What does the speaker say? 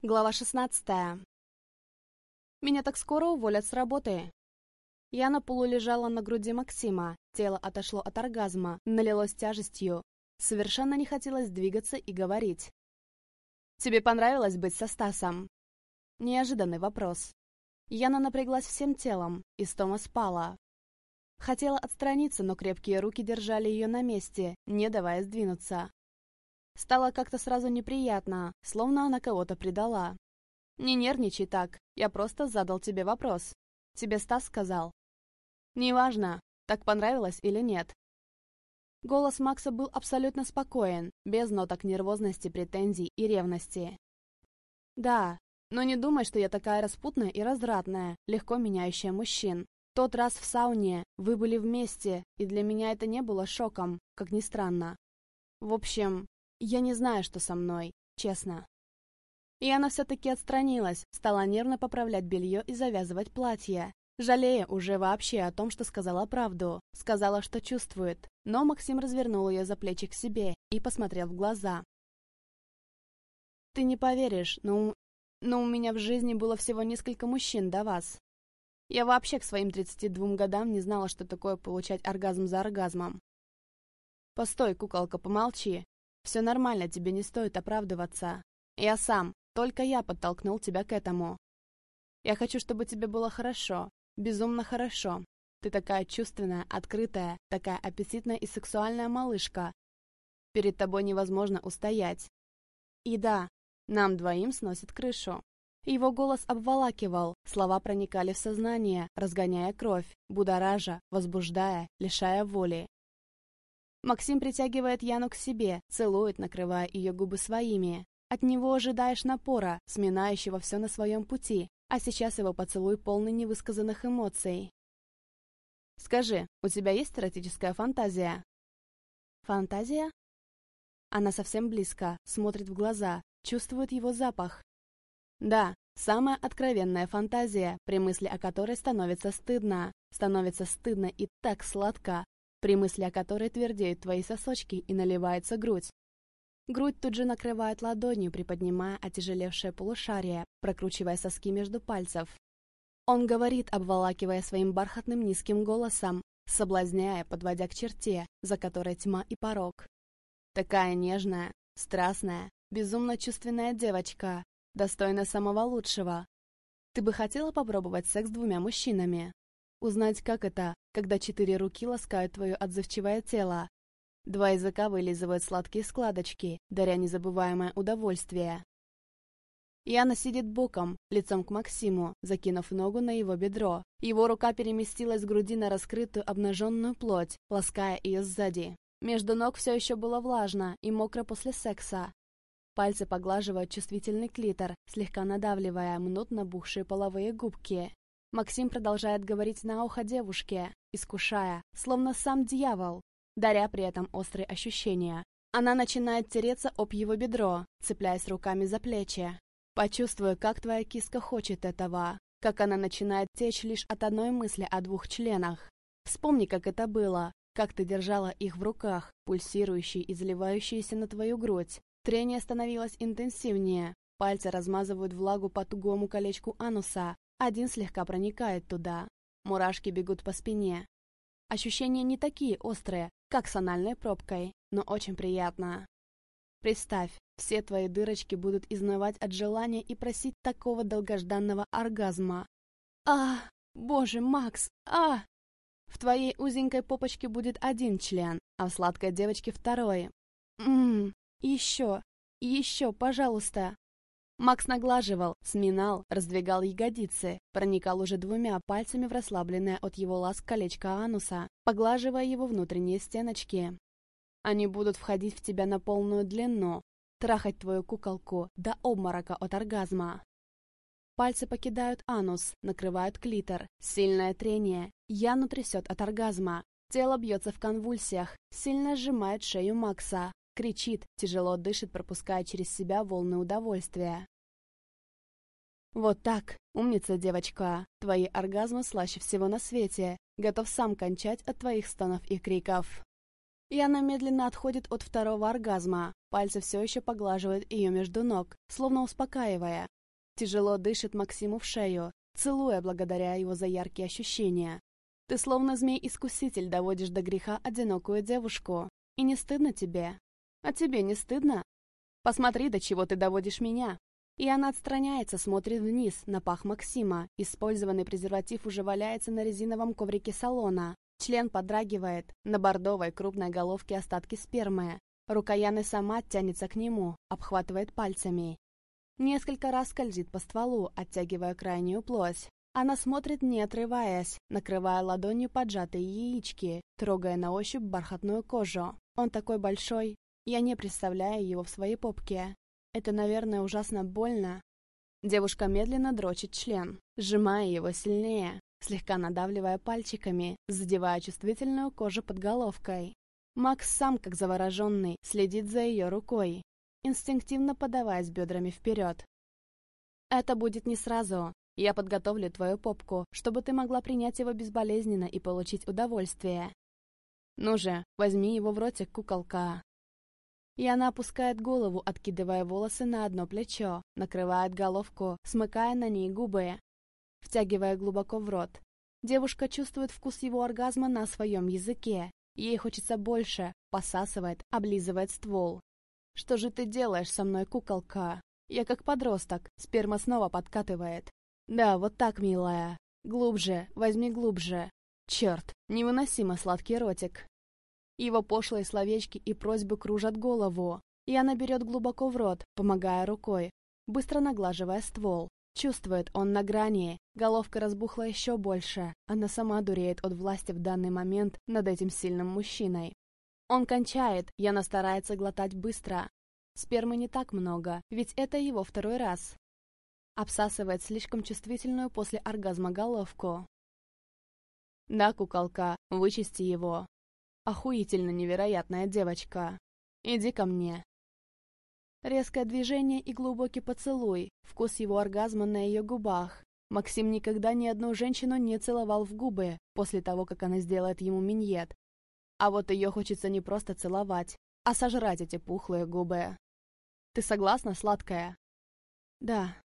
Глава 16. Меня так скоро уволят с работы. Я на полу лежала на груди Максима, тело отошло от оргазма, налилось тяжестью. Совершенно не хотелось двигаться и говорить. «Тебе понравилось быть со Стасом?» Неожиданный вопрос. Яна напряглась всем телом, и Стома спала. Хотела отстраниться, но крепкие руки держали ее на месте, не давая сдвинуться. Стало как-то сразу неприятно, словно она кого-то предала. «Не нервничай так, я просто задал тебе вопрос. Тебе Стас сказал». «Неважно, так понравилось или нет». Голос Макса был абсолютно спокоен, без ноток нервозности, претензий и ревности. «Да, но не думай, что я такая распутная и развратная, легко меняющая мужчин. Тот раз в сауне вы были вместе, и для меня это не было шоком, как ни странно. В общем, я не знаю, что со мной, честно. И она все-таки отстранилась, стала нервно поправлять белье и завязывать платье, жалея уже вообще о том, что сказала правду, сказала, что чувствует, но Максим развернул ее за плечи к себе и посмотрел в глаза. «Ты не поверишь, но, но у меня в жизни было всего несколько мужчин до вас. Я вообще к своим 32 годам не знала, что такое получать оргазм за оргазмом. Постой, куколка, помолчи. Все нормально, тебе не стоит оправдываться. Я сам, только я подтолкнул тебя к этому. Я хочу, чтобы тебе было хорошо, безумно хорошо. Ты такая чувственная, открытая, такая аппетитная и сексуальная малышка. Перед тобой невозможно устоять. И да, нам двоим сносит крышу. Его голос обволакивал, слова проникали в сознание, разгоняя кровь, будоража, возбуждая, лишая воли. Максим притягивает Яну к себе, целует, накрывая ее губы своими. От него ожидаешь напора, сминающего все на своем пути, а сейчас его поцелуй полный невысказанных эмоций. «Скажи, у тебя есть эротическая фантазия?» «Фантазия?» Она совсем близко, смотрит в глаза, чувствует его запах. Да, самая откровенная фантазия, при мысли о которой становится стыдно. Становится стыдно и так сладко, при мысли о которой твердеют твои сосочки и наливается грудь. Грудь тут же накрывает ладонью, приподнимая отяжелевшее полушарие, прокручивая соски между пальцев. Он говорит, обволакивая своим бархатным низким голосом, соблазняя, подводя к черте, за которой тьма и порог. Такая нежная, страстная, безумно чувственная девочка, достойна самого лучшего. Ты бы хотела попробовать секс с двумя мужчинами? Узнать, как это, когда четыре руки ласкают твое отзывчивое тело. Два языка вылизывают сладкие складочки, даря незабываемое удовольствие. Яна сидит боком, лицом к Максиму, закинув ногу на его бедро. Его рука переместилась с груди на раскрытую обнаженную плоть, лаская ее сзади. Между ног все еще было влажно и мокро после секса. Пальцы поглаживают чувствительный клитор, слегка надавливая, мнут набухшие половые губки. Максим продолжает говорить на ухо девушке, искушая, словно сам дьявол, даря при этом острые ощущения. Она начинает тереться об его бедро, цепляясь руками за плечи. Почувствуй, как твоя киска хочет этого, как она начинает течь лишь от одной мысли о двух членах. Вспомни, как это было, как ты держала их в руках, пульсирующие и заливающиеся на твою грудь. Трение становилось интенсивнее, пальцы размазывают влагу по тугому колечку ануса, один слегка проникает туда. Мурашки бегут по спине. Ощущения не такие острые, как с анальной пробкой, но очень приятно. Представь, все твои дырочки будут изнывать от желания и просить такого долгожданного оргазма. А, боже, Макс, а! В твоей узенькой попочке будет один член, а в сладкой девочке второй. Ммм, еще, еще, пожалуйста. Макс наглаживал, сминал, раздвигал ягодицы, проникал уже двумя пальцами в расслабленное от его ласк колечко ануса, поглаживая его внутренние стеночки. Они будут входить в тебя на полную длину, трахать твою куколку до обморока от оргазма. Пальцы покидают анус, накрывают клитор, сильное трение, Яну трясет от оргазма, тело бьется в конвульсиях, сильно сжимает шею Макса, кричит, тяжело дышит, пропуская через себя волны удовольствия. Вот так, умница девочка, твои оргазмы слаще всего на свете, готов сам кончать от твоих стонов и криков. И она медленно отходит от второго оргазма, Пальцы все еще поглаживают ее между ног, словно успокаивая. Тяжело дышит Максиму в шею, целуя благодаря его за яркие ощущения. Ты словно змей-искуситель доводишь до греха одинокую девушку. И не стыдно тебе? А тебе не стыдно? Посмотри, до чего ты доводишь меня. И она отстраняется, смотрит вниз, на пах Максима. Использованный презерватив уже валяется на резиновом коврике салона. Член подрагивает, на бордовой крупной головке остатки спермы. Рука Яны сама тянется к нему, обхватывает пальцами. Несколько раз скользит по стволу, оттягивая крайнюю плоть. Она смотрит, не отрываясь, накрывая ладонью поджатые яички, трогая на ощупь бархатную кожу. Он такой большой, я не представляю его в своей попке. Это, наверное, ужасно больно. Девушка медленно дрочит член, сжимая его сильнее, слегка надавливая пальчиками, задевая чувствительную кожу под головкой. Макс сам, как завороженный, следит за ее рукой, инстинктивно подаваясь бедрами вперед. «Это будет не сразу. Я подготовлю твою попку, чтобы ты могла принять его безболезненно и получить удовольствие. Ну же, возьми его в ротик, куколка». И она опускает голову, откидывая волосы на одно плечо, накрывает головку, смыкая на ней губы, втягивая глубоко в рот. Девушка чувствует вкус его оргазма на своем языке, Ей хочется больше, посасывает, облизывает ствол. «Что же ты делаешь со мной, куколка?» Я как подросток, сперма снова подкатывает. «Да, вот так, милая. Глубже, возьми глубже. Черт, невыносимо сладкий ротик». Его пошлые словечки и просьбы кружат голову. И она берет глубоко в рот, помогая рукой, быстро наглаживая ствол. Чувствует, он на грани, головка разбухла еще больше. Она сама дуреет от власти в данный момент над этим сильным мужчиной. Он кончает, Яна старается глотать быстро. Спермы не так много, ведь это его второй раз. Обсасывает слишком чувствительную после оргазма головку. Да, куколка, вычисти его. Охуительно невероятная девочка. Иди ко мне. Резкое движение и глубокий поцелуй, вкус его оргазма на ее губах. Максим никогда ни одну женщину не целовал в губы после того, как она сделает ему миньет. А вот ее хочется не просто целовать, а сожрать эти пухлые губы. Ты согласна, сладкая? Да,